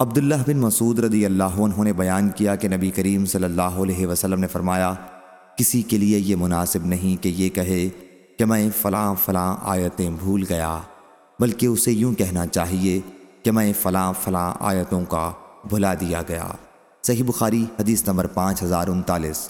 عبداللہ بن مسعود رضی اللہ عنہ نے بیان کیا کہ نبی کریم صلی اللہ علیہ وسلم نے فرمایا، کسی کے لیے یہ مناسب نہیں کہ یہ کہے کہ میں فلاں فلاں آیتیں بھول گیا، بلکہ اسے یوں کہنا چاہیے کہ میں فلاں فلاں آیتوں کا بھلا دیا گیا۔ صحیح بخاری حدیث نمبر پانچ ہزار انتالیس۔